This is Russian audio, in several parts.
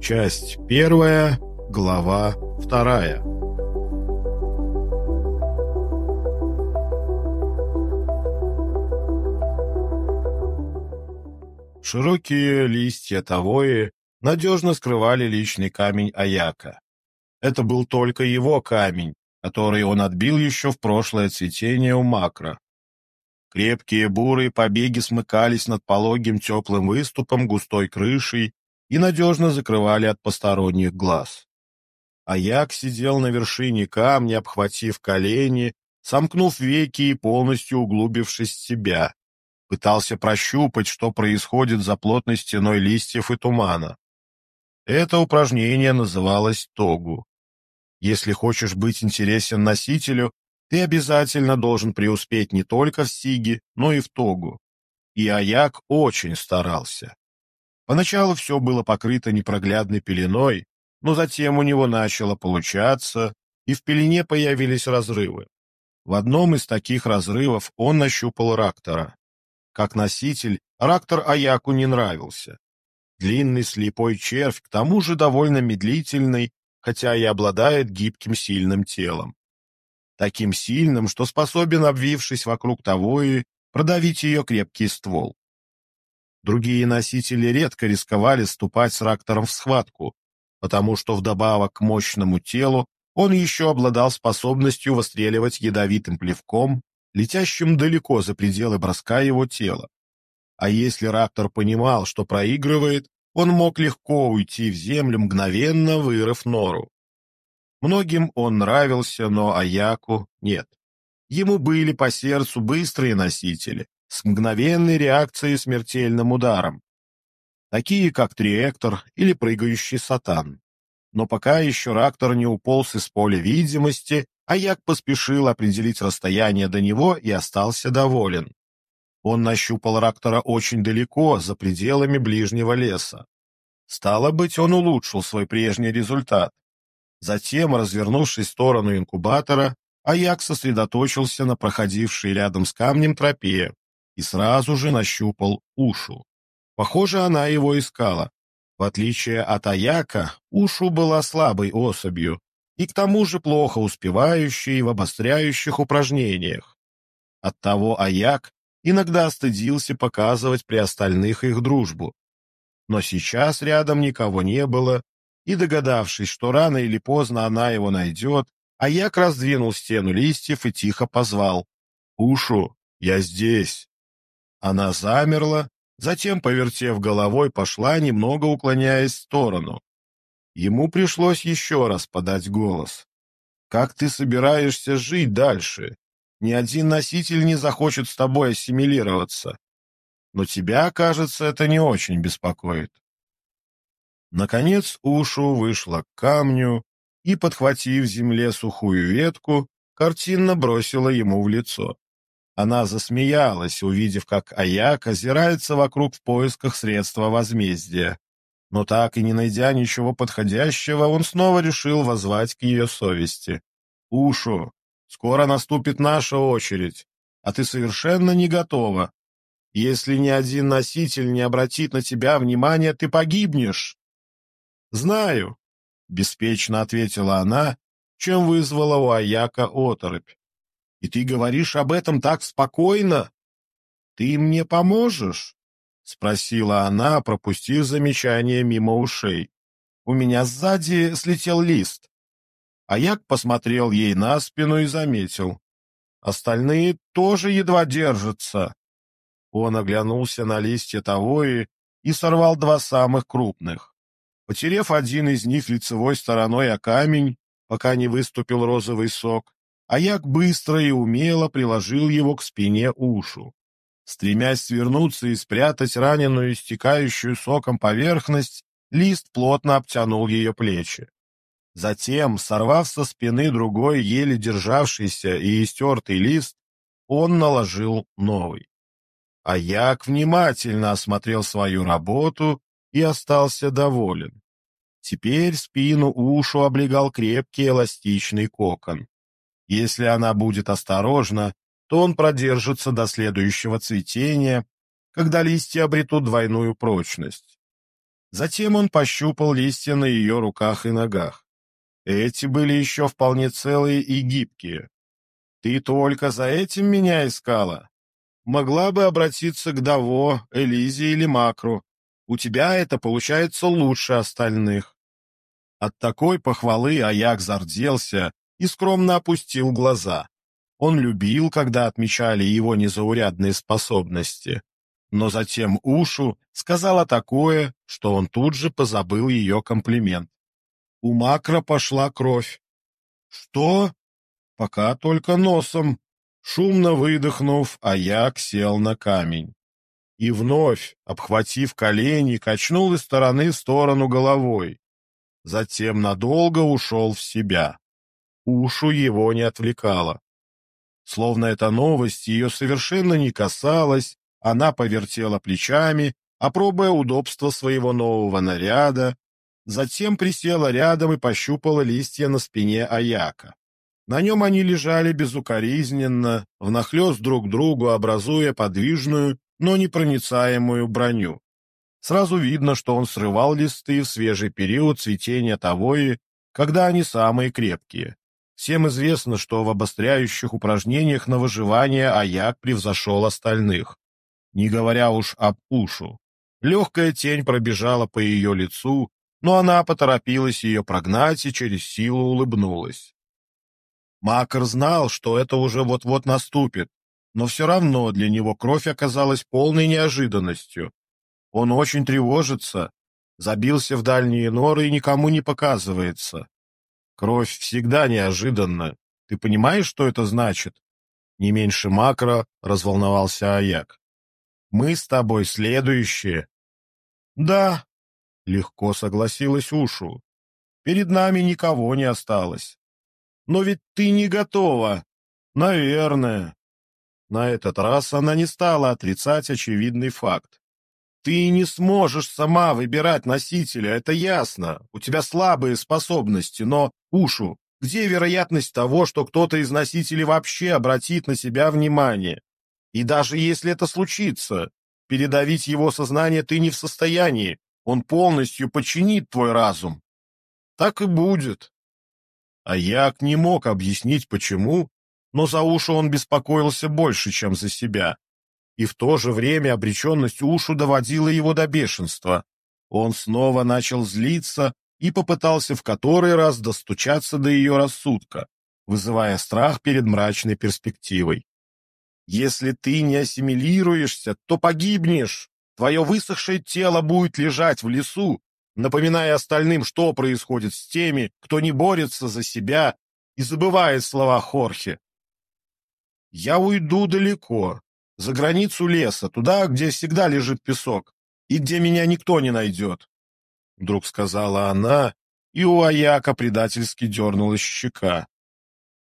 Часть первая, глава вторая. Широкие листья тавои надежно скрывали личный камень Аяка. Это был только его камень, который он отбил еще в прошлое цветение у Макро. Крепкие бурые побеги смыкались над пологим теплым выступом густой крышей и надежно закрывали от посторонних глаз. Аяк сидел на вершине камня, обхватив колени, сомкнув веки и полностью углубившись в себя. Пытался прощупать, что происходит за плотной стеной листьев и тумана. Это упражнение называлось тогу. Если хочешь быть интересен носителю, ты обязательно должен преуспеть не только в сиге, но и в тогу. И Аяк очень старался. Поначалу все было покрыто непроглядной пеленой, но затем у него начало получаться, и в пелене появились разрывы. В одном из таких разрывов он нащупал рактора. Как носитель, рактор Аяку не нравился. Длинный слепой червь, к тому же довольно медлительный, хотя и обладает гибким сильным телом. Таким сильным, что способен, обвившись вокруг того и продавить ее крепкий ствол. Другие носители редко рисковали ступать с рактором в схватку, потому что вдобавок к мощному телу он еще обладал способностью выстреливать ядовитым плевком, летящим далеко за пределы броска его тела. А если рактор понимал, что проигрывает, он мог легко уйти в землю, мгновенно вырыв нору. Многим он нравился, но Аяку нет. Ему были по сердцу быстрые носители, с мгновенной реакцией смертельным ударом, такие как Триэктор или прыгающий Сатан. Но пока еще Рактор не уполз из поля видимости, Аяк поспешил определить расстояние до него и остался доволен. Он нащупал Рактора очень далеко, за пределами ближнего леса. Стало быть, он улучшил свой прежний результат. Затем, развернувшись в сторону инкубатора, Аяк сосредоточился на проходившей рядом с камнем тропе и сразу же нащупал Ушу. Похоже, она его искала. В отличие от Аяка, Ушу была слабой особью и к тому же плохо успевающей в обостряющих упражнениях. Оттого Аяк иногда стыдился показывать при остальных их дружбу. Но сейчас рядом никого не было, и, догадавшись, что рано или поздно она его найдет, Аяк раздвинул стену листьев и тихо позвал. «Ушу, я здесь!» Она замерла, затем, повертев головой, пошла, немного уклоняясь в сторону. Ему пришлось еще раз подать голос. «Как ты собираешься жить дальше? Ни один носитель не захочет с тобой ассимилироваться. Но тебя, кажется, это не очень беспокоит. Наконец Ушу вышла к камню и, подхватив земле сухую ветку, картинно бросила ему в лицо. Она засмеялась, увидев, как Аяк озирается вокруг в поисках средства возмездия. Но так и не найдя ничего подходящего, он снова решил возвать к ее совести. «Ушу, Скоро наступит наша очередь, а ты совершенно не готова. Если ни один носитель не обратит на тебя внимания, ты погибнешь. Знаю, беспечно ответила она, чем вызвала у Аяка оторопь. И ты говоришь об этом так спокойно? Ты мне поможешь? спросила она, пропустив замечание мимо ушей. У меня сзади слетел лист. Аяк посмотрел ей на спину и заметил. Остальные тоже едва держатся. Он оглянулся на листья Тавои и сорвал два самых крупных. Потерев один из них лицевой стороной о камень, пока не выступил розовый сок, Аяк быстро и умело приложил его к спине ушу. Стремясь свернуться и спрятать раненую, истекающую соком поверхность, лист плотно обтянул ее плечи. Затем, сорвав со спины другой, еле державшийся и истертый лист, он наложил новый. А Як внимательно осмотрел свою работу и остался доволен. Теперь спину ушу облегал крепкий эластичный кокон. Если она будет осторожна, то он продержится до следующего цветения, когда листья обретут двойную прочность. Затем он пощупал листья на ее руках и ногах. Эти были еще вполне целые и гибкие. Ты только за этим меня искала? Могла бы обратиться к Даво, Элизе или Макру. У тебя это получается лучше остальных. От такой похвалы Аяк зарделся и скромно опустил глаза. Он любил, когда отмечали его незаурядные способности. Но затем Ушу сказала такое, что он тут же позабыл ее комплимент. У Макра пошла кровь. «Что?» «Пока только носом». Шумно выдохнув, Аяк сел на камень. И вновь, обхватив колени, качнул из стороны в сторону головой. Затем надолго ушел в себя. Ушу его не отвлекала. Словно эта новость ее совершенно не касалась, она повертела плечами, опробуя удобство своего нового наряда, затем присела рядом и пощупала листья на спине Аяка. На нем они лежали безукоризненно, внахлёст друг другу, образуя подвижную, но непроницаемую броню. Сразу видно, что он срывал листы в свежий период цветения тавои, когда они самые крепкие. Всем известно, что в обостряющих упражнениях на выживание Аяк превзошел остальных. Не говоря уж об ушу. Легкая тень пробежала по ее лицу, но она поторопилась ее прогнать и через силу улыбнулась. Макар знал, что это уже вот-вот наступит, но все равно для него кровь оказалась полной неожиданностью. Он очень тревожится, забился в дальние норы и никому не показывается. Кровь всегда неожиданна. Ты понимаешь, что это значит? Не меньше макро разволновался Аяк. Мы с тобой следующие. Да, легко согласилась Ушу. Перед нами никого не осталось. Но ведь ты не готова. Наверное. На этот раз она не стала отрицать очевидный факт. Ты не сможешь сама выбирать носителя, это ясно. У тебя слабые способности, но, Ушу, где вероятность того, что кто-то из носителей вообще обратит на себя внимание? И даже если это случится, передавить его сознание ты не в состоянии, он полностью подчинит твой разум. Так и будет. А Як не мог объяснить, почему, но за Ушу он беспокоился больше, чем за себя и в то же время обреченность Ушу доводила его до бешенства. Он снова начал злиться и попытался в который раз достучаться до ее рассудка, вызывая страх перед мрачной перспективой. «Если ты не ассимилируешься, то погибнешь. Твое высохшее тело будет лежать в лесу, напоминая остальным, что происходит с теми, кто не борется за себя и забывает слова Хорхе. «Я уйду далеко, за границу леса, туда, где всегда лежит песок, и где меня никто не найдет. Вдруг сказала она, и у Аяка предательски дернулась щека.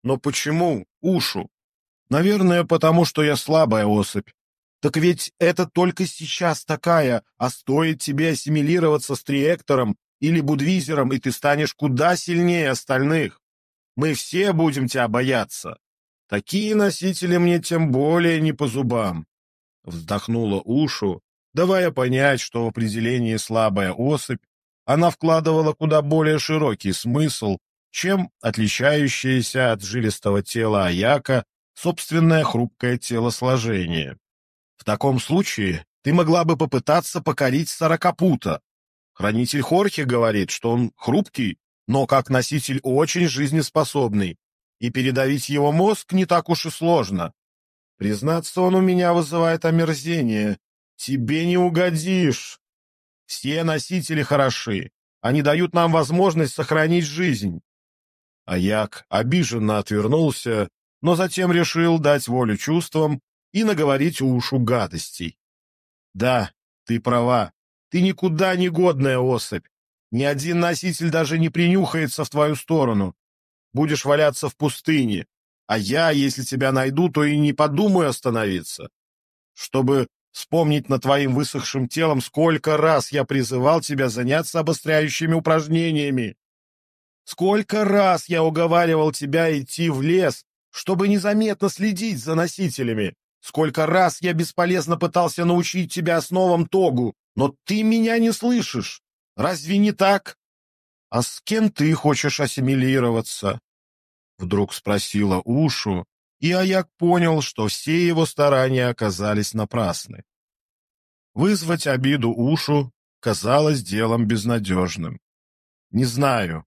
Но почему? Ушу. Наверное, потому что я слабая особь. Так ведь это только сейчас такая, а стоит тебе ассимилироваться с Триектором или Будвизером, и ты станешь куда сильнее остальных. Мы все будем тебя бояться. Такие носители мне тем более не по зубам. Вздохнула Ушу, давая понять, что в определении «слабая особь» она вкладывала куда более широкий смысл, чем отличающееся от жилистого тела Аяка собственное хрупкое телосложение. В таком случае ты могла бы попытаться покорить Сорокопута. Хранитель Хорхи говорит, что он хрупкий, но как носитель очень жизнеспособный, и передавить его мозг не так уж и сложно. Признаться, он у меня вызывает омерзение. Тебе не угодишь. Все носители хороши. Они дают нам возможность сохранить жизнь. Аяк обиженно отвернулся, но затем решил дать волю чувствам и наговорить ушу гадостей. Да, ты права. Ты никуда не годная особь. Ни один носитель даже не принюхается в твою сторону будешь валяться в пустыне, а я, если тебя найду, то и не подумаю остановиться. Чтобы вспомнить над твоим высохшим телом, сколько раз я призывал тебя заняться обостряющими упражнениями. Сколько раз я уговаривал тебя идти в лес, чтобы незаметно следить за носителями, Сколько раз я бесполезно пытался научить тебя основам Тогу, но ты меня не слышишь. Разве не так? А с кем ты хочешь ассимилироваться? Вдруг спросила Ушу, и Аяк понял, что все его старания оказались напрасны. Вызвать обиду Ушу казалось делом безнадежным. Не знаю.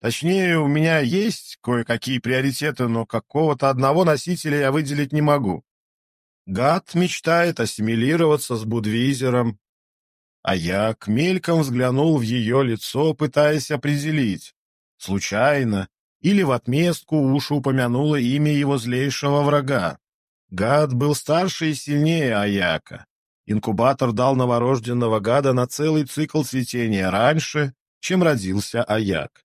Точнее, у меня есть кое-какие приоритеты, но какого-то одного носителя я выделить не могу. Гад мечтает ассимилироваться с Будвизером, а я к мельком взглянул в ее лицо, пытаясь определить, случайно или в отместку Уша упомянула имя его злейшего врага. Гад был старше и сильнее Аяка. Инкубатор дал новорожденного гада на целый цикл цветения раньше, чем родился Аяк.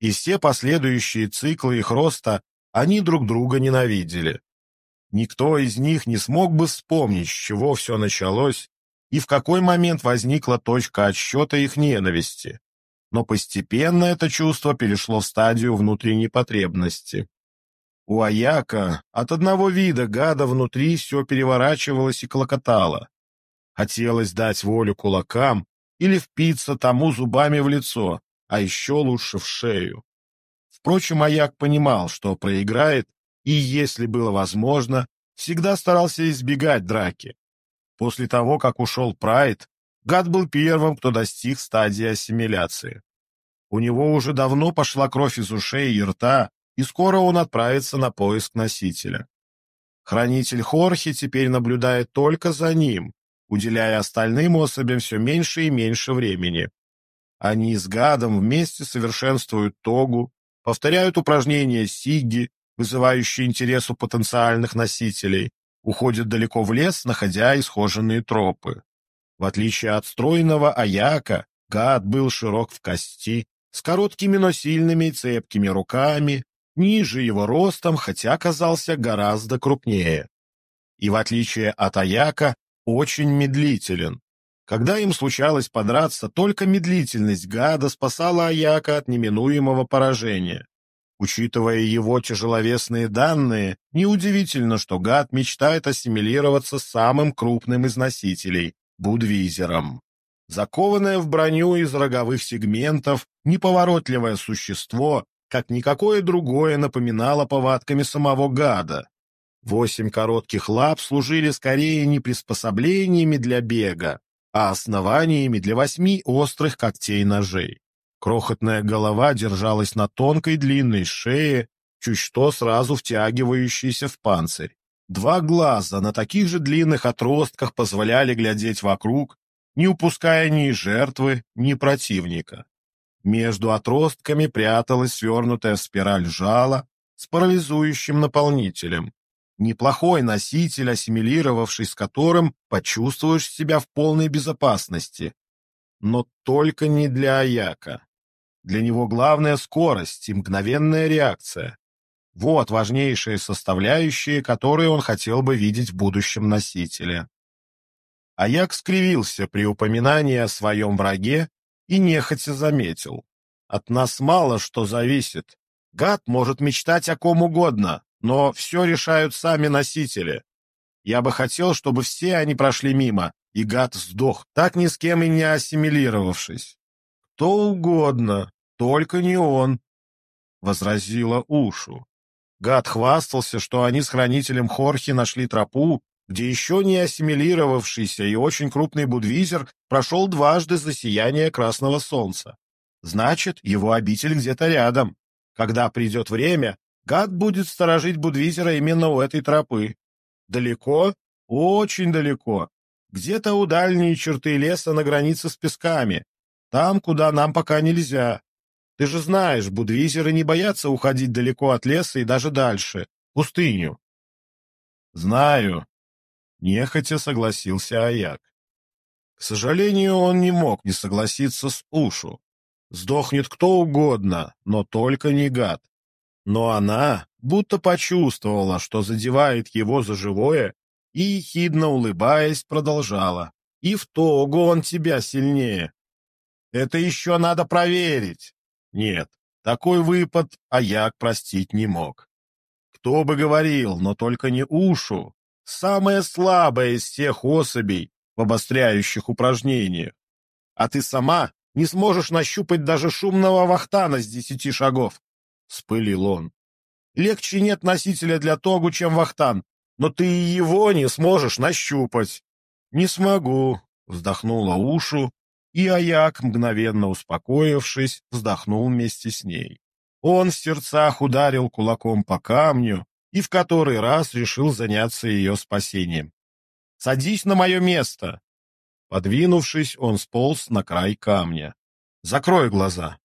И все последующие циклы их роста они друг друга ненавидели. Никто из них не смог бы вспомнить, с чего все началось и в какой момент возникла точка отсчета их ненависти. Но постепенно это чувство перешло в стадию внутренней потребности. У Аяка от одного вида гада внутри все переворачивалось и клокотало. Хотелось дать волю кулакам или впиться тому зубами в лицо, а еще лучше в шею. Впрочем, Аяк понимал, что проиграет, и, если было возможно, всегда старался избегать драки. После того, как ушел Прайд, гад был первым, кто достиг стадии ассимиляции. У него уже давно пошла кровь из ушей и рта, и скоро он отправится на поиск носителя. Хранитель Хорхи теперь наблюдает только за ним, уделяя остальным особям все меньше и меньше времени. Они с гадом вместе совершенствуют тогу, повторяют упражнения сигги, вызывающие интерес у потенциальных носителей, уходят далеко в лес, находя исхоженные тропы. В отличие от стройного Аяка, гад был широк в кости, с короткими, но сильными и цепкими руками, ниже его ростом, хотя казался гораздо крупнее. И в отличие от Аяка, очень медлителен. Когда им случалось подраться, только медлительность гада спасала Аяка от неминуемого поражения. Учитывая его тяжеловесные данные, неудивительно, что гад мечтает ассимилироваться с самым крупным из носителей – Будвизером. Закованное в броню из роговых сегментов, неповоротливое существо, как никакое другое, напоминало повадками самого гада. Восемь коротких лап служили скорее не приспособлениями для бега, а основаниями для восьми острых когтей-ножей. Крохотная голова держалась на тонкой длинной шее, чуть что сразу втягивающейся в панцирь. Два глаза на таких же длинных отростках позволяли глядеть вокруг, не упуская ни жертвы, ни противника. Между отростками пряталась свернутая спираль жала с парализующим наполнителем. Неплохой носитель, ассимилировавший с которым почувствуешь себя в полной безопасности. Но только не для Аяка. Для него главная скорость и мгновенная реакция. Вот важнейшие составляющие, которые он хотел бы видеть в будущем носителе. Аяк скривился при упоминании о своем враге и нехотя заметил. От нас мало что зависит. Гад может мечтать о ком угодно, но все решают сами носители. Я бы хотел, чтобы все они прошли мимо, и гад сдох, так ни с кем и не ассимилировавшись. «Кто угодно, только не он», — возразила Ушу. Гад хвастался, что они с хранителем Хорхи нашли тропу, где еще не ассимилировавшийся и очень крупный будвизер прошел дважды за сияние красного солнца. Значит, его обитель где-то рядом. Когда придет время, гад будет сторожить будвизера именно у этой тропы. Далеко? Очень далеко. Где-то у дальней черты леса на границе с песками. Там, куда нам пока нельзя. Ты же знаешь, будвизеры не боятся уходить далеко от леса и даже дальше, пустыню. Знаю. Нехотя согласился Аяк. К сожалению, он не мог не согласиться с Ушу. Сдохнет кто угодно, но только не гад. Но она будто почувствовала, что задевает его за живое, и, ехидно улыбаясь, продолжала. «И в того он тебя сильнее. Это еще надо проверить». Нет, такой выпад Аяк простить не мог. Кто бы говорил, но только не Ушу. самая слабая из всех особей в обостряющих упражнениях. А ты сама не сможешь нащупать даже шумного вахтана с десяти шагов, — спылил он. Легче нет носителя для тогу, чем вахтан, но ты и его не сможешь нащупать. — Не смогу, — вздохнула Ушу, и Аяк, мгновенно успокоившись, вздохнул вместе с ней. Он в сердцах ударил кулаком по камню и в который раз решил заняться ее спасением. «Садись на мое место!» Подвинувшись, он сполз на край камня. «Закрой глаза!»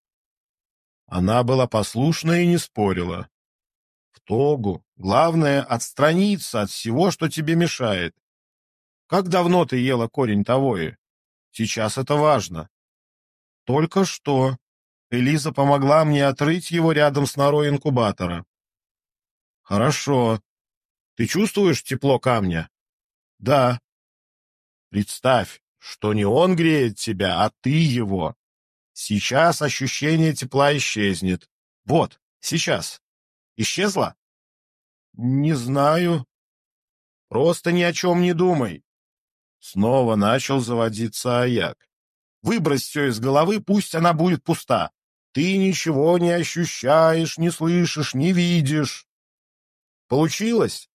Она была послушна и не спорила. «В тогу главное отстраниться от всего, что тебе мешает. Как давно ты ела корень тавои? Сейчас это важно». «Только что», Элиза помогла мне отрыть его рядом с норой инкубатора. Хорошо. Ты чувствуешь тепло камня? Да. Представь, что не он греет тебя, а ты его. Сейчас ощущение тепла исчезнет. Вот, сейчас. Исчезла? Не знаю. Просто ни о чем не думай. Снова начал заводиться Аяк. Выбрось все из головы, пусть она будет пуста. Ты ничего не ощущаешь, не слышишь, не видишь. Получилось?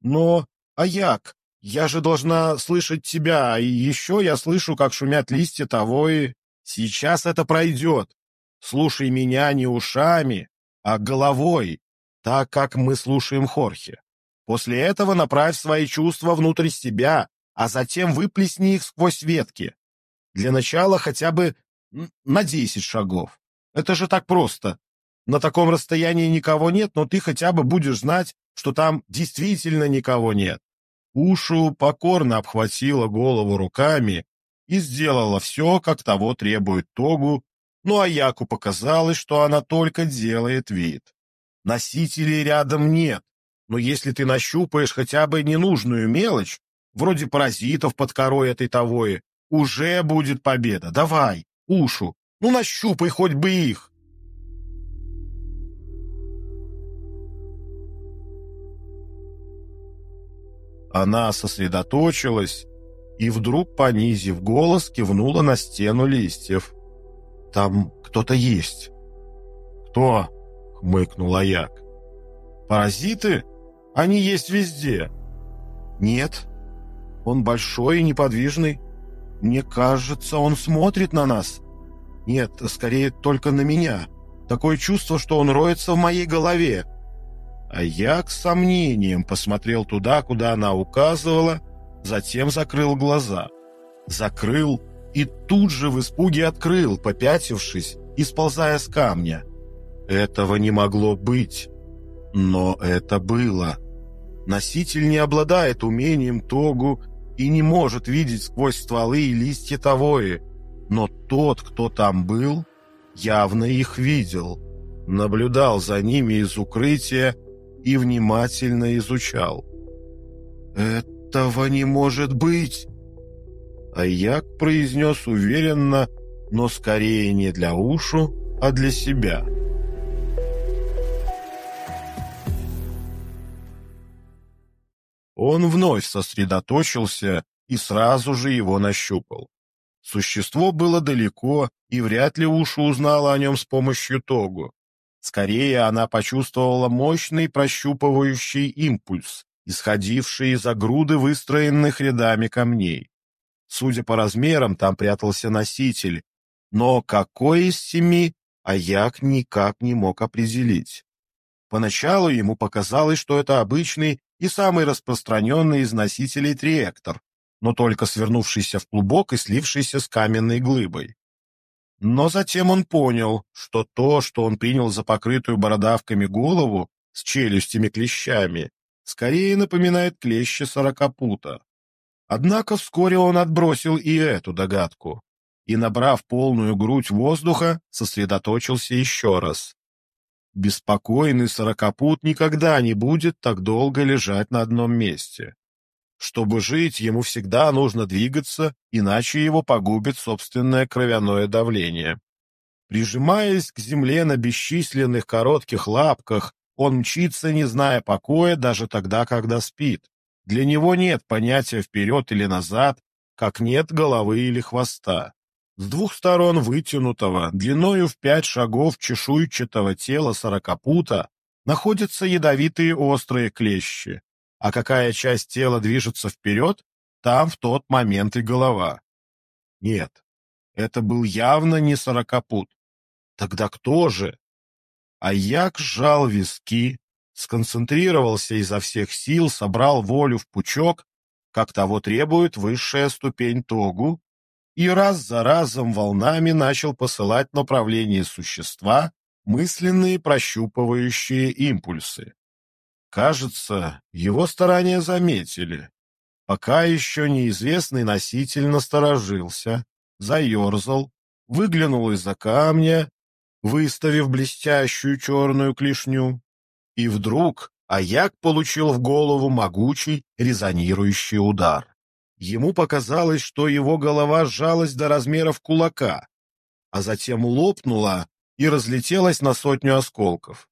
Но, а як? Я же должна слышать тебя, и еще я слышу, как шумят листья того и... Сейчас это пройдет. Слушай меня не ушами, а головой, так как мы слушаем Хорхе. После этого направь свои чувства внутрь себя, а затем выплесни их сквозь ветки. Для начала хотя бы на десять шагов. Это же так просто. На таком расстоянии никого нет, но ты хотя бы будешь знать, что там действительно никого нет. Ушу покорно обхватила голову руками и сделала все, как того требует Тогу, ну а Яку показалось, что она только делает вид. Носителей рядом нет, но если ты нащупаешь хотя бы ненужную мелочь, вроде паразитов под корой этой тавои, уже будет победа. Давай, ушу, ну нащупай хоть бы их. Она сосредоточилась и вдруг, понизив голос, кивнула на стену листьев. «Там кто-то есть». «Кто?» — хмыкнул Аяк. «Паразиты? Они есть везде». «Нет. Он большой и неподвижный. Мне кажется, он смотрит на нас. Нет, скорее только на меня. Такое чувство, что он роется в моей голове. А я с сомнением посмотрел туда, куда она указывала, затем закрыл глаза. Закрыл и тут же в испуге открыл, попятившись и сползая с камня. Этого не могло быть. Но это было. Носитель не обладает умением тогу и не может видеть сквозь стволы и листья тавои, но тот, кто там был, явно их видел, наблюдал за ними из укрытия и внимательно изучал. «Этого не может быть!» Аяк произнес уверенно, но скорее не для ушу, а для себя. Он вновь сосредоточился и сразу же его нащупал. Существо было далеко, и вряд ли Уша узнала о нем с помощью Тогу. Скорее, она почувствовала мощный прощупывающий импульс, исходивший из-за груды выстроенных рядами камней. Судя по размерам, там прятался носитель, но какой из семи Аяк никак не мог определить. Поначалу ему показалось, что это обычный и самый распространенный из носителей триэктор, но только свернувшийся в клубок и слившийся с каменной глыбой. Но затем он понял, что то, что он принял за покрытую бородавками голову с челюстями-клещами, скорее напоминает клещи сорокопута. Однако вскоре он отбросил и эту догадку и, набрав полную грудь воздуха, сосредоточился еще раз. Беспокойный сорокопут никогда не будет так долго лежать на одном месте. Чтобы жить, ему всегда нужно двигаться, иначе его погубит собственное кровяное давление. Прижимаясь к земле на бесчисленных коротких лапках, он мчится, не зная покоя, даже тогда, когда спит. Для него нет понятия вперед или назад, как нет головы или хвоста. С двух сторон вытянутого, длиною в пять шагов чешуйчатого тела сорокопута находятся ядовитые острые клещи, а какая часть тела движется вперед, там в тот момент и голова. Нет, это был явно не сорокопут. Тогда кто же? А як сжал виски, сконцентрировался изо всех сил, собрал волю в пучок, как того требует высшая ступень Тогу, и раз за разом волнами начал посылать направление существа мысленные прощупывающие импульсы. Кажется, его старания заметили. Пока еще неизвестный носитель насторожился, заерзал, выглянул из-за камня, выставив блестящую черную клешню, и вдруг Аяк получил в голову могучий резонирующий удар. Ему показалось, что его голова сжалась до размеров кулака, а затем лопнула и разлетелась на сотню осколков.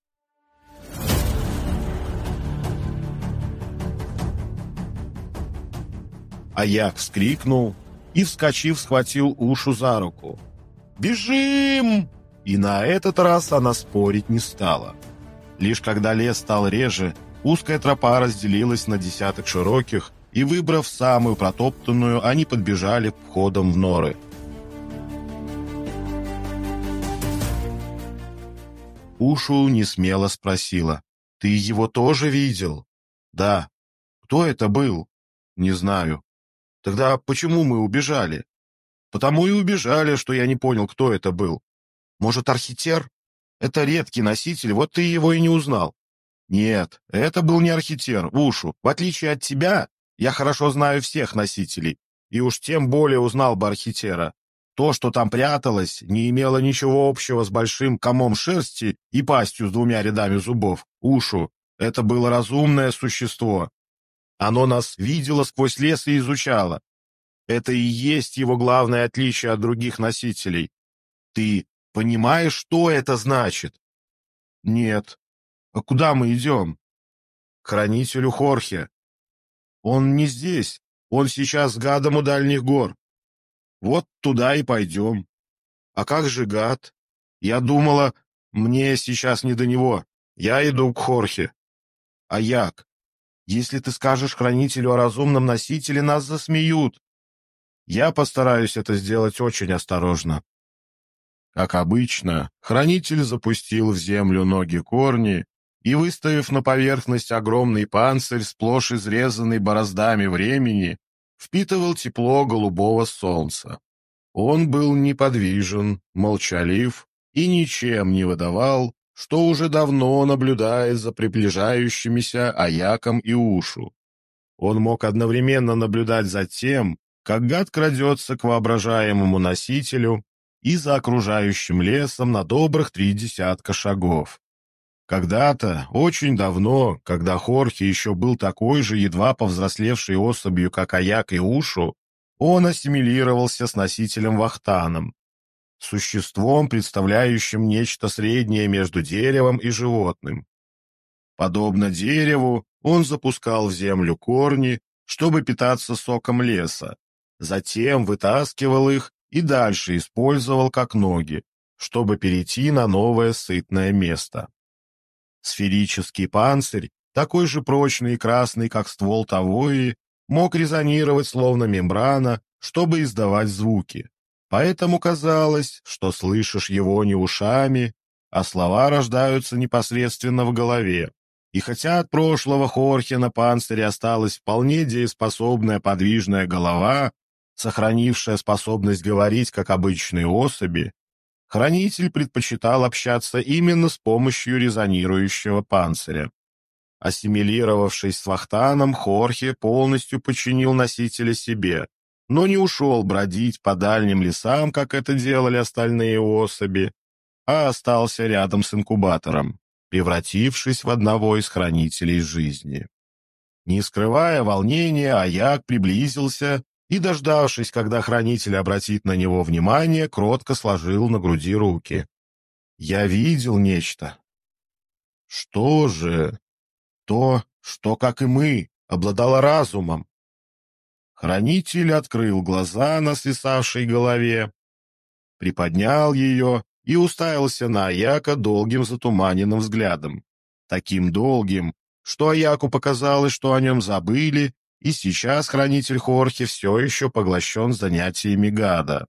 Аяк вскрикнул и, вскочив, схватил Ушу за руку. «Бежим!» И на этот раз она спорить не стала. Лишь когда лес стал реже, узкая тропа разделилась на десяток широких, и, выбрав самую протоптанную, они подбежали к входам в норы. Ушу не смело спросила. «Ты его тоже видел?» «Да». «Кто это был?» «Не знаю». «Тогда почему мы убежали?» «Потому и убежали, что я не понял, кто это был. Может, архитер? Это редкий носитель, вот ты его и не узнал». «Нет, это был не архитер, Ушу. В отличие от тебя, я хорошо знаю всех носителей, и уж тем более узнал бы архитера. То, что там пряталось, не имело ничего общего с большим комом шерсти и пастью с двумя рядами зубов, ушу. Это было разумное существо. Оно нас видело сквозь лес и изучало. Это и есть его главное отличие от других носителей. Ты понимаешь, что это значит? Нет. А куда мы идем? К хранителю Хорхе. Он не здесь. Он сейчас гадом у дальних гор. Вот туда и пойдем. А как же гад? Я думала, мне сейчас не до него. Я иду к Хорхе. А як? Если ты скажешь хранителю о разумном носителе, нас засмеют. Я постараюсь это сделать очень осторожно. Как обычно, хранитель запустил в землю ноги корни и, выставив на поверхность огромный панцирь, сплошь изрезанный бороздами времени, впитывал тепло голубого солнца. Он был неподвижен, молчалив и ничем не выдавал, что уже давно наблюдает за приближающимися Аяком и Ушу. Он мог одновременно наблюдать за тем, как гад крадется к воображаемому носителю и за окружающим лесом на добрых три десятка шагов. Когда-то, очень давно, когда Хорхе еще был такой же едва повзрослевшей особью, как Аяк и Ушу, он ассимилировался с носителем Вахтаном, существом, представляющим нечто среднее между деревом и животным. Подобно дереву, он запускал в землю корни, чтобы питаться соком леса, затем вытаскивал их и дальше использовал как ноги, чтобы перейти на новое сытное место. Сферический панцирь, такой же прочный и красный, как ствол Тавои, мог резонировать словно мембрана, чтобы издавать звуки. Поэтому казалось, что слышишь его не ушами, а слова рождаются непосредственно в голове. И хотя от прошлого Хорхе на панцире осталась вполне дееспособная подвижная голова, сохранившая способность говорить как обычные особи, Хранитель предпочитал общаться именно с помощью резонирующего панциря. Ассимилировавшись с Вахтаном, Хорхе полностью подчинил носителя себе, но не ушел бродить по дальним лесам, как это делали остальные особи, а остался рядом с инкубатором, превратившись в одного из хранителей жизни. Не скрывая волнения, Аяк приблизился и, дождавшись, когда хранитель обратит на него внимание, кротко сложил на груди руки. «Я видел нечто». «Что же?» «То, что, как и мы, обладала разумом. Хранитель открыл глаза на свисавшей голове, приподнял ее и уставился на Аяка долгим затуманенным взглядом. Таким долгим, что Аяку показалось, что о нем забыли, и сейчас хранитель Хорхе все еще поглощен занятиями гада.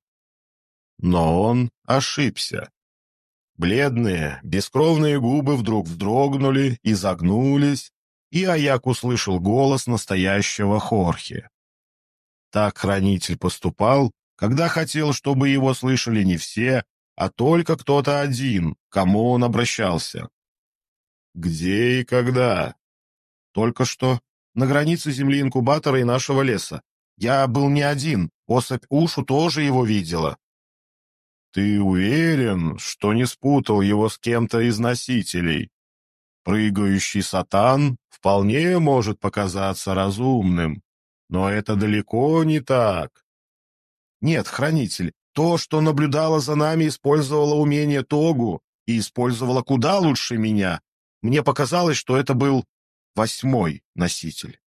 Но он ошибся. Бледные, бескровные губы вдруг вздрогнули и загнулись, и Аяк услышал голос настоящего Хорхе. Так хранитель поступал, когда хотел, чтобы его слышали не все, а только кто-то один, кому он обращался. Где и когда? Только что на границе земли инкубатора и нашего леса. Я был не один, особь Ушу тоже его видела. Ты уверен, что не спутал его с кем-то из носителей? Прыгающий сатан вполне может показаться разумным, но это далеко не так. Нет, хранитель, то, что наблюдало за нами, использовало умение Тогу и использовало куда лучше меня. Мне показалось, что это был восьмой носитель.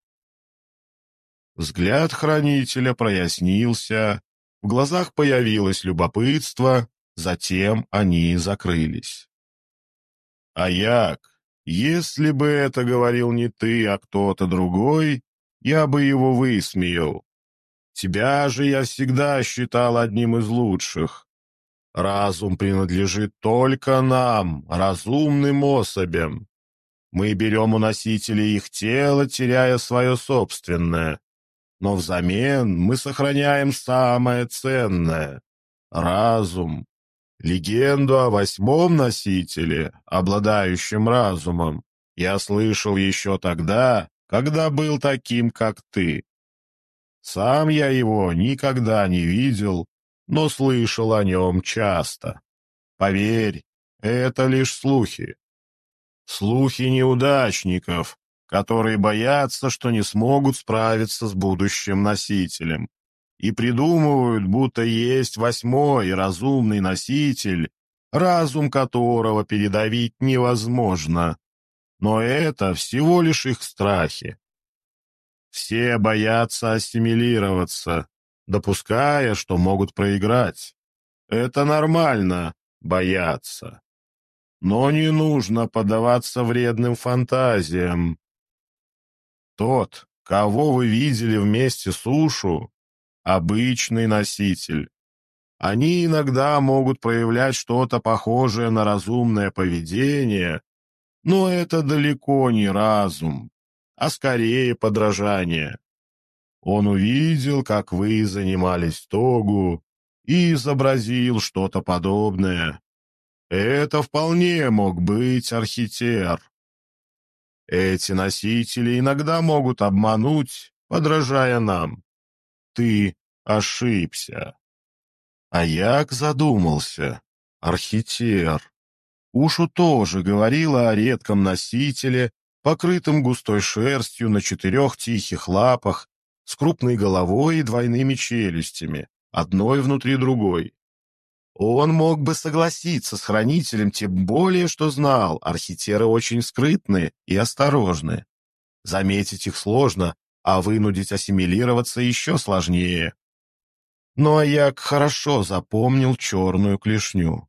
Взгляд хранителя прояснился, в глазах появилось любопытство, затем они закрылись. «Аяк, если бы это говорил не ты, а кто-то другой, я бы его высмеял. Тебя же я всегда считал одним из лучших. Разум принадлежит только нам, разумным особям. Мы берем у носителей их тело, теряя свое собственное. Но взамен мы сохраняем самое ценное — разум. Легенду о восьмом носителе, обладающем разумом, я слышал еще тогда, когда был таким, как ты. Сам я его никогда не видел, но слышал о нем часто. Поверь, это лишь слухи. Слухи неудачников, которые боятся, что не смогут справиться с будущим носителем, и придумывают, будто есть восьмой разумный носитель, разум которого передавить невозможно. Но это всего лишь их страхи. Все боятся ассимилироваться, допуская, что могут проиграть. Это нормально — бояться. Но не нужно поддаваться вредным фантазиям. Тот, кого вы видели вместе с Ушу, обычный носитель. Они иногда могут проявлять что-то похожее на разумное поведение, но это далеко не разум, а скорее подражание. Он увидел, как вы занимались тогу, и изобразил что-то подобное. Это вполне мог быть архитер. Эти носители иногда могут обмануть, подражая нам. Ты ошибся. Аяк задумался. Архитер. Ушу тоже говорила о редком носителе, покрытом густой шерстью на четырех тихих лапах, с крупной головой и двойными челюстями, одной внутри другой. Он мог бы согласиться с хранителем, тем более, что знал, архитеры очень скрытны и осторожны. Заметить их сложно, а вынудить ассимилироваться еще сложнее. Но Аяк хорошо запомнил черную клешню.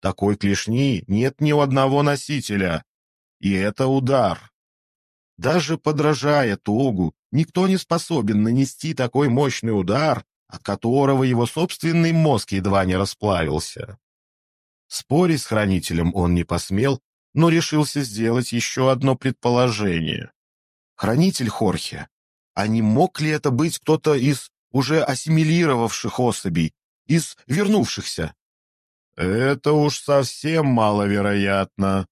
Такой клешни нет ни у одного носителя, и это удар. Даже подражая Тогу, никто не способен нанести такой мощный удар, от которого его собственный мозг едва не расплавился. Спорить с хранителем он не посмел, но решился сделать еще одно предположение. Хранитель Хорхе, а не мог ли это быть кто-то из уже ассимилировавших особей, из вернувшихся? Это уж совсем маловероятно.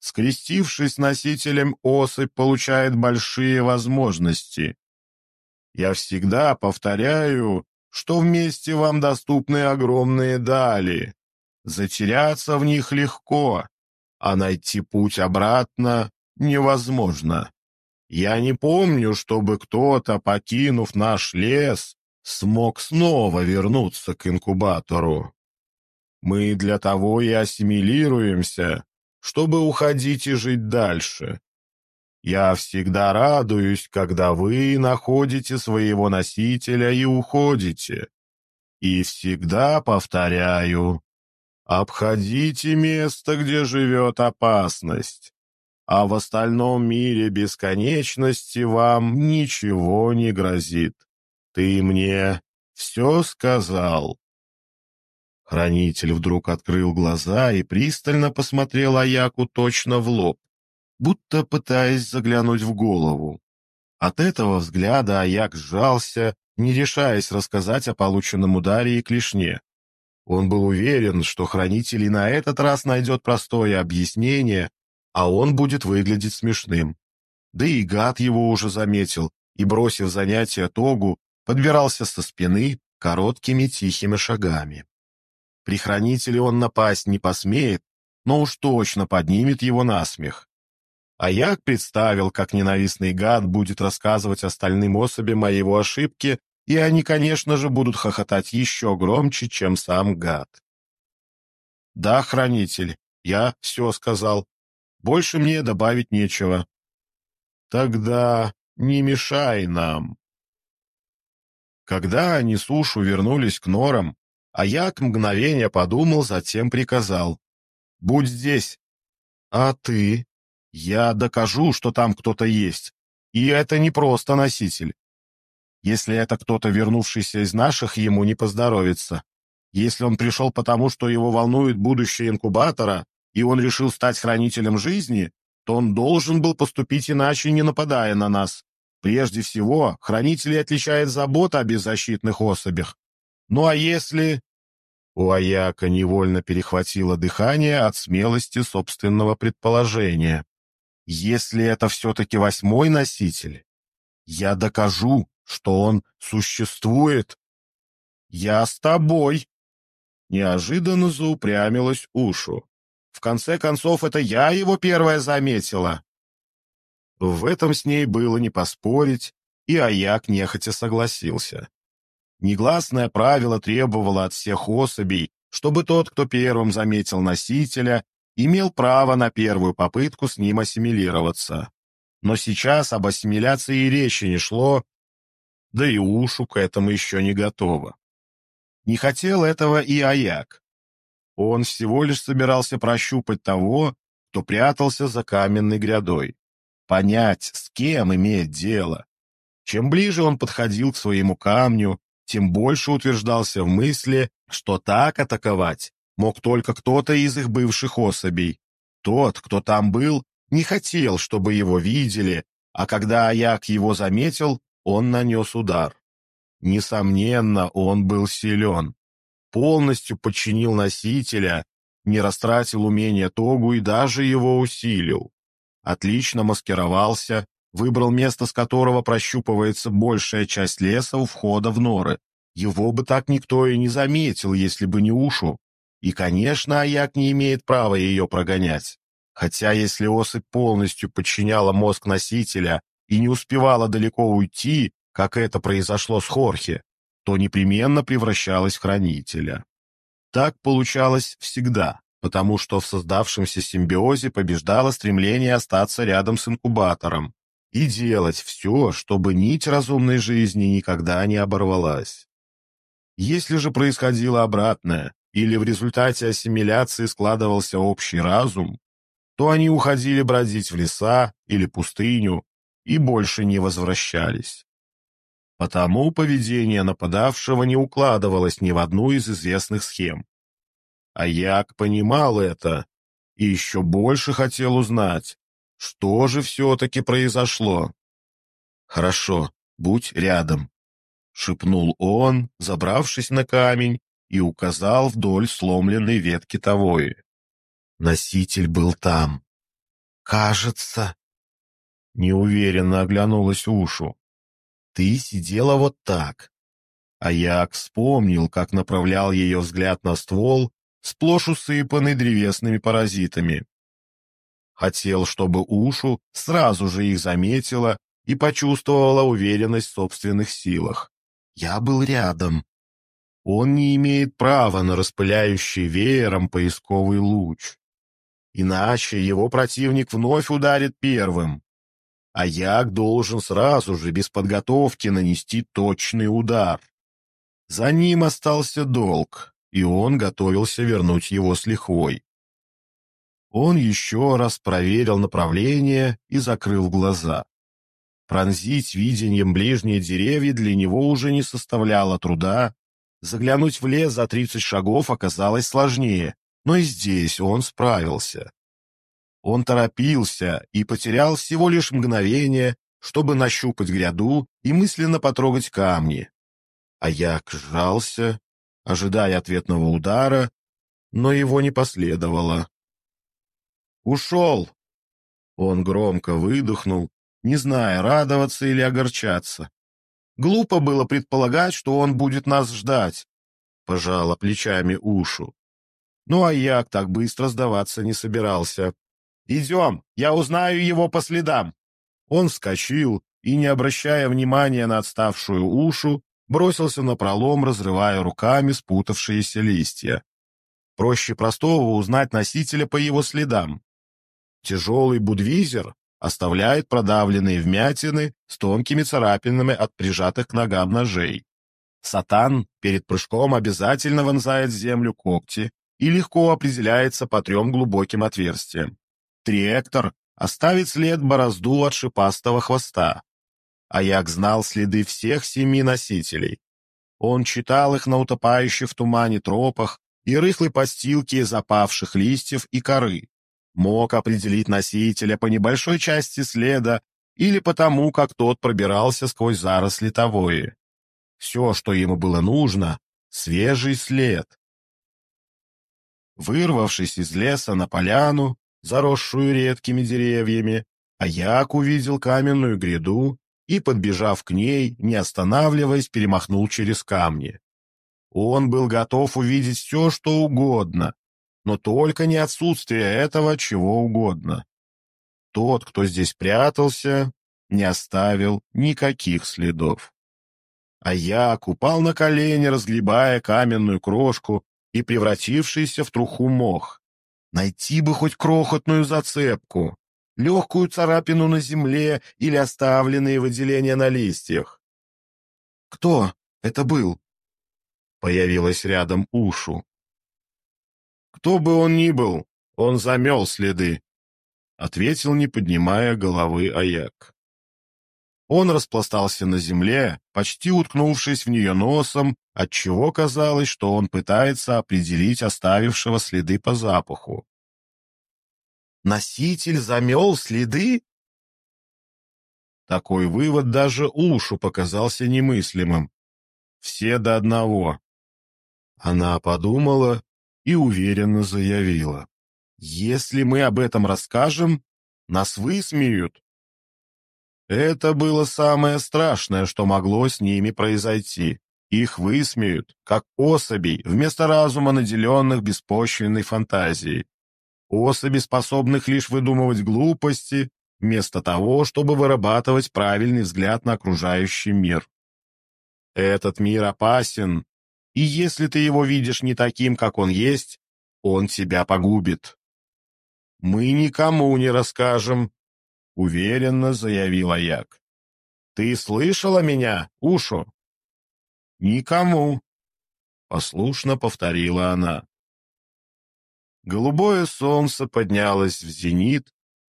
Скрестившись носителем, особь получает большие возможности. Я всегда повторяю, что вместе вам доступны огромные дали. Затеряться в них легко, а найти путь обратно невозможно. Я не помню, чтобы кто-то, покинув наш лес, смог снова вернуться к инкубатору. Мы для того и ассимилируемся, чтобы уходить и жить дальше. Я всегда радуюсь, когда вы находите своего носителя и уходите. И всегда повторяю, обходите место, где живет опасность, а в остальном мире бесконечности вам ничего не грозит. Ты мне все сказал. Хранитель вдруг открыл глаза и пристально посмотрел Аяку точно в лоб, будто пытаясь заглянуть в голову. От этого взгляда Аяк сжался, не решаясь рассказать о полученном ударе и клешне. Он был уверен, что хранитель и на этот раз найдет простое объяснение, а он будет выглядеть смешным. Да и гад его уже заметил и, бросив занятие Тогу, подбирался со спины короткими тихими шагами. При хранителе он напасть не посмеет, но уж точно поднимет его на смех. А я представил, как ненавистный гад будет рассказывать остальным особям о его ошибке, и они, конечно же, будут хохотать еще громче, чем сам гад. «Да, хранитель, я все сказал. Больше мне добавить нечего». «Тогда не мешай нам». Когда они с Ушу вернулись к норам, а я к мгновение подумал, затем приказал. «Будь здесь». «А ты?» «Я докажу, что там кто-то есть. И это не просто носитель. Если это кто-то, вернувшийся из наших, ему не поздоровится. Если он пришел потому, что его волнует будущее инкубатора, и он решил стать хранителем жизни, то он должен был поступить иначе, не нападая на нас. Прежде всего, хранителей отличает забота о беззащитных особях. Ну а если... У Аяка невольно перехватило дыхание от смелости собственного предположения. Если это все-таки восьмой носитель, я докажу, что он существует. Я с тобой. Неожиданно заупрямилась Ушу. В конце концов, это я его первая заметила. В этом с ней было не поспорить, и Аяк нехотя согласился. Негласное правило требовало от всех особей, чтобы тот, кто первым заметил носителя, имел право на первую попытку с ним ассимилироваться. Но сейчас об ассимиляции и речи не шло, да и ушу к этому еще не готова. Не хотел этого и Аяк. Он всего лишь собирался прощупать того, кто прятался за каменной грядой. Понять, с кем имеет дело. Чем ближе он подходил к своему камню, тем больше утверждался в мысли, что так атаковать мог только кто-то из их бывших особей. Тот, кто там был, не хотел, чтобы его видели, а когда Аяк его заметил, он нанес удар. Несомненно, он был силен. Полностью подчинил носителя, не растратил умения Тогу и даже его усилил. Отлично маскировался, Выбрал место, с которого прощупывается большая часть леса у входа в норы. Его бы так никто и не заметил, если бы не ушу. И, конечно, Аяк не имеет права ее прогонять. Хотя если особь полностью подчиняла мозг носителя и не успевала далеко уйти, как это произошло с Хорхе, то непременно превращалась в хранителя. Так получалось всегда, потому что в создавшемся симбиозе побеждало стремление остаться рядом с инкубатором, и делать все, чтобы нить разумной жизни никогда не оборвалась. Если же происходило обратное, или в результате ассимиляции складывался общий разум, то они уходили бродить в леса или пустыню и больше не возвращались. Потому поведение нападавшего не укладывалось ни в одну из известных схем. А Як понимал это и еще больше хотел узнать, что же все-таки произошло? Хорошо, будь рядом, — шепнул он, забравшись на камень, и указал вдоль сломленной ветки тавои. Носитель был там. Кажется. Неуверенно оглянулась Ушу. Ты сидела вот так. А я вспомнил, как направлял ее взгляд на ствол, сплошь усыпанный древесными паразитами. Хотел, чтобы Ушу сразу же их заметила и почувствовала уверенность в собственных силах. Я был рядом. Он не имеет права на распыляющий веером поисковый луч. Иначе его противник вновь ударит первым. а як должен сразу же, без подготовки, нанести точный удар. За ним остался долг, и он готовился вернуть его с лихвой. Он еще раз проверил направление и закрыл глаза. Пронзить видением ближние деревья для него уже не составляло труда. Заглянуть в лес за тридцать шагов оказалось сложнее, но и здесь он справился. Он торопился и потерял всего лишь мгновение, чтобы нащупать гряду и мысленно потрогать камни. А Як сжался, ожидая ответного удара, но его не последовало. «Ушел!» Он громко выдохнул, не зная, радоваться или огорчаться. Глупо было предполагать, что он будет нас ждать, — пожала плечами Ушу. Ну, а Як так быстро сдаваться не собирался. «Идем, я узнаю его по следам». Он вскочил и, не обращая внимания на отставшую ушу, бросился на пролом, разрывая руками спутавшиеся листья. Проще простого узнать носителя по его следам. Тяжелый будвизер оставляет продавленные вмятины с тонкими царапинами от прижатых к ногам ножей. Сатан перед прыжком обязательно вонзает в землю когти и легко определяется по трем глубоким отверстиям. Триэктор оставит след борозду от шипастого хвоста. Аяк знал следы всех семи носителей. Он читал их на утопающих в тумане тропах и рыхлой постилке запавших листьев и коры. Мог определить носителя по небольшой части следа или потому, как тот пробирался сквозь заросли тавои. Все, что ему было нужно — свежий след. Вырвавшись из леса на поляну, заросшую редкими деревьями, а Як увидел каменную гряду и, подбежав к ней, не останавливаясь, перемахнул через камни. Он был готов увидеть все, что угодно, но только не отсутствие этого чего угодно. Тот, кто здесь прятался, не оставил никаких следов. А я упал на колени, разгребая каменную крошку и превратившийся в труху мох. Найти бы хоть крохотную зацепку, легкую царапину на земле или оставленные выделения на листьях. «Кто это был?» Появилась рядом Ушу. «Кто бы он ни был, он замел следы», — ответил, не поднимая головы Аяк. Он распластался на земле, почти уткнувшись в нее носом, отчего казалось, что он пытается определить оставившего следы по запаху. «Носитель замел следы?» Такой вывод даже Ушу показался немыслимым. Все до одного. Она подумала и уверенно заявила. «Если мы об этом расскажем, нас высмеют». Это было самое страшное, что могло с ними произойти. Их высмеют, как особей, вместо разума, наделенных беспочвенной фантазией. Особи, способных лишь выдумывать глупости, вместо того, чтобы вырабатывать правильный взгляд на окружающий мир. Этот мир опасен, и если ты его видишь не таким, как он есть, он тебя погубит. Мы никому не расскажем, — уверенно заявила Як. «Ты слышала меня, Ушу?» «Никому», — послушно повторила она. Голубое солнце поднялось в зенит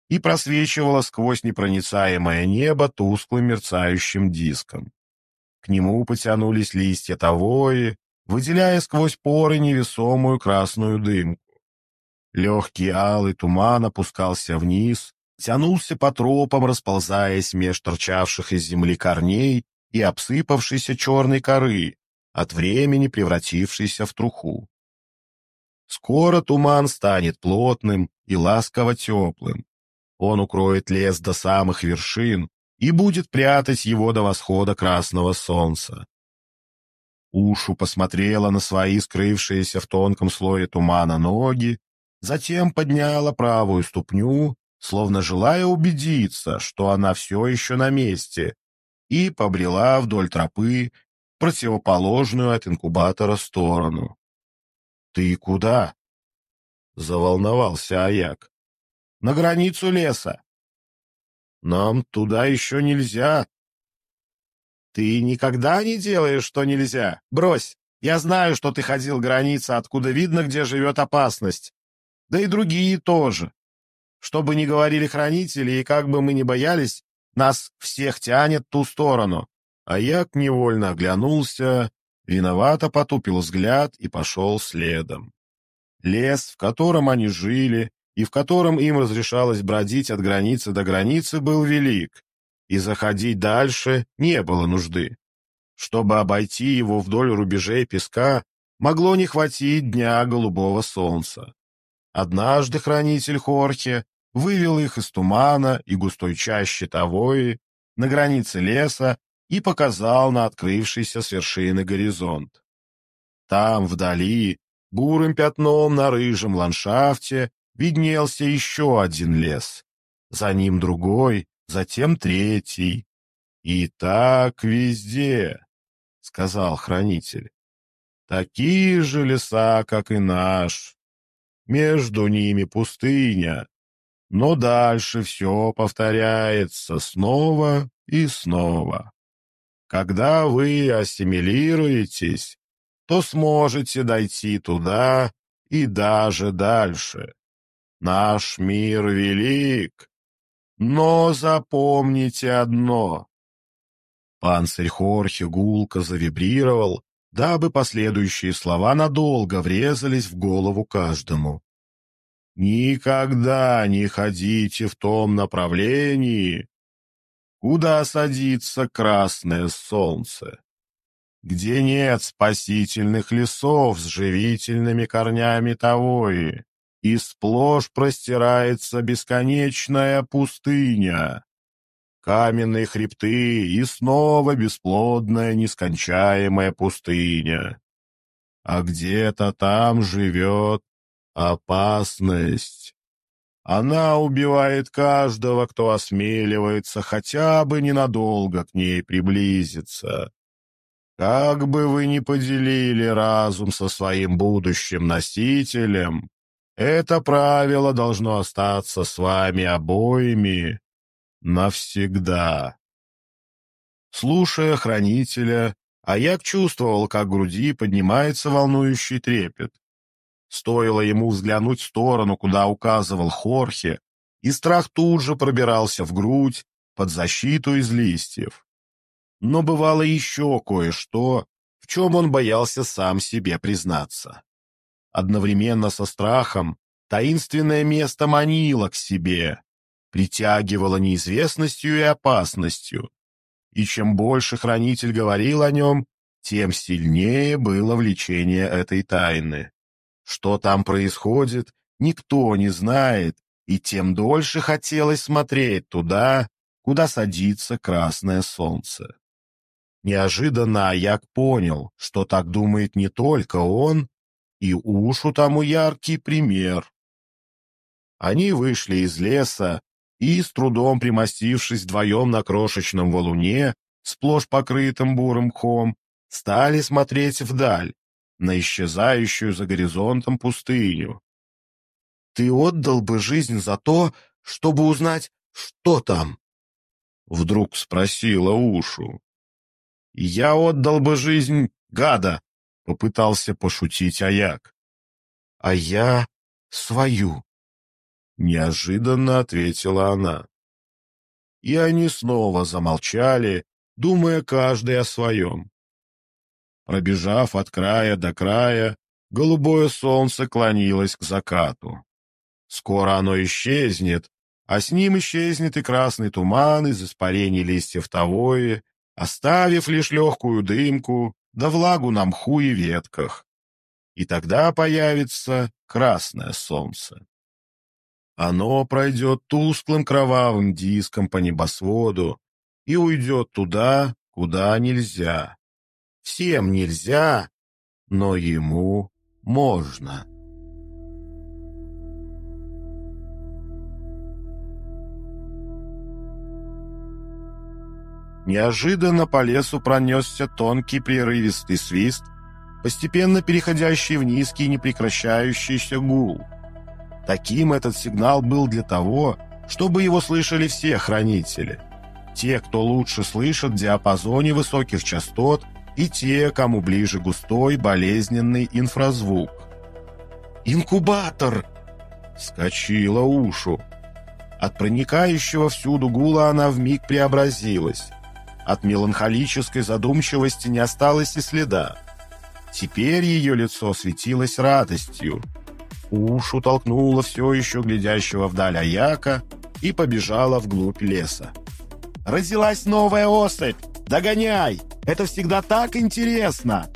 и просвечивало сквозь непроницаемое небо тусклым мерцающим диском. К нему потянулись листья тавои, выделяя сквозь поры невесомую красную дымку. Легкий алый туман опускался вниз, тянулся по тропам, расползаясь меж торчавших из земли корней и обсыпавшейся черной коры, от времени превратившейся в труху. Скоро туман станет плотным и ласково теплым. Он укроет лес до самых вершин и будет прятать его до восхода красного солнца. Ушу посмотрела на свои скрывшиеся в тонком слое тумана ноги, затем подняла правую ступню словно желая убедиться, что она все еще на месте, и побрела вдоль тропы противоположную от инкубатора сторону. «Ты куда?» — заволновался Аяк. «На границу леса». Нам туда еще нельзя». «Ты никогда не делаешь, что нельзя? Брось! Я знаю, что ты ходил границы, откуда видно, где живет опасность. Да и другие тоже. Что бы ни говорили хранители, и как бы мы ни боялись, нас всех тянет ту сторону. А я невольно оглянулся, виновато потупил взгляд и пошел следом. Лес, в котором они жили, и в котором им разрешалось бродить от границы до границы, был велик, и заходить дальше не было нужды. Чтобы обойти его вдоль рубежей песка, могло не хватить дня голубого солнца. Однажды хранитель Хорхе вывел их из тумана и густой чащи Тавои на границе леса и показал на открывшийся с вершины горизонт. Там, вдали, бурым пятном на рыжем ландшафте, виднелся еще один лес. За ним другой, затем третий. И так везде сказал хранитель. Такие же леса, как и наш. Между ними пустыня. Но дальше все повторяется снова и снова. Когда вы ассимилируетесь, то сможете дойти туда и даже дальше. Наш мир велик, но запомните одно. Панцирь Хорхе гулко завибрировал, дабы последующие слова надолго врезались в голову каждому. «Никогда не ходите в том направлении, куда садится красное солнце, где нет спасительных лесов с живительными корнями Тавои, и сплошь простирается бесконечная пустыня, каменные хребты и снова бесплодная нескончаемая пустыня. А где-то там живет опасность. Она убивает каждого, кто осмеливается хотя бы ненадолго к ней приблизиться. Как бы вы ни поделили разум со своим будущим носителем, это правило должно остаться с вами обоими навсегда. Слушая хранителя, Аяк чувствовал, как в груди поднимается волнующий трепет. Стоило ему взглянуть в сторону, куда указывал Хорхе, и страх тут же пробирался в грудь под защиту из листьев. Но бывало еще кое-что, в чем он боялся сам себе признаться. Одновременно со страхом таинственное место манило к себе, притягивало неизвестностью и опасностью. И чем больше хранитель говорил о нем, тем сильнее было влечение этой тайны. Что там происходит, никто не знает, и тем дольше хотелось смотреть туда, куда садится красное солнце. Неожиданно Аяк понял, что так думает не только он, и ушу тому яркий пример. Они вышли из леса, и, с трудом примостившись вдвоем на крошечном валуне, сплошь покрытым бурым мхом, стали смотреть вдаль, на исчезающую за горизонтом пустыню. «Ты отдал бы жизнь за то, чтобы узнать, что там?» Вдруг спросила Ушу. «Я отдал бы жизнь гада», — попытался пошутить Аяк. «А я свою», Неожиданно ответила она. И они снова замолчали, думая каждый о своем. Пробежав от края до края, голубое солнце клонилось к закату. Скоро оно исчезнет, а с ним исчезнет и красный туман из испарений листьев тавои, оставив лишь легкую дымку да влагу на мху и ветках. И тогда появится красное солнце. Оно пройдет тусклым кровавым диском по небосводу и уйдет туда, куда нельзя. Всем нельзя, но ему можно. Неожиданно по лесу пронесся тонкий прерывистый свист, постепенно переходящий в низкий непрекращающийся гул — Таким этот сигнал был для того, чтобы его слышали все хранители. Те, кто лучше слышит в диапазоне высоких частот, и те, кому ближе густой болезненный инфразвук. «Инкубатор!» — скочила ушу. От проникающего всюду гула она вмиг преобразилась. От меланхолической задумчивости не осталось и следа. Теперь ее лицо светилось радостью. Ушу толкнула все еще глядящего вдаль Аяка и побежала вглубь леса. «Родилась новая особь! Догоняй! Это всегда так интересно!»